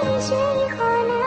一雪一花。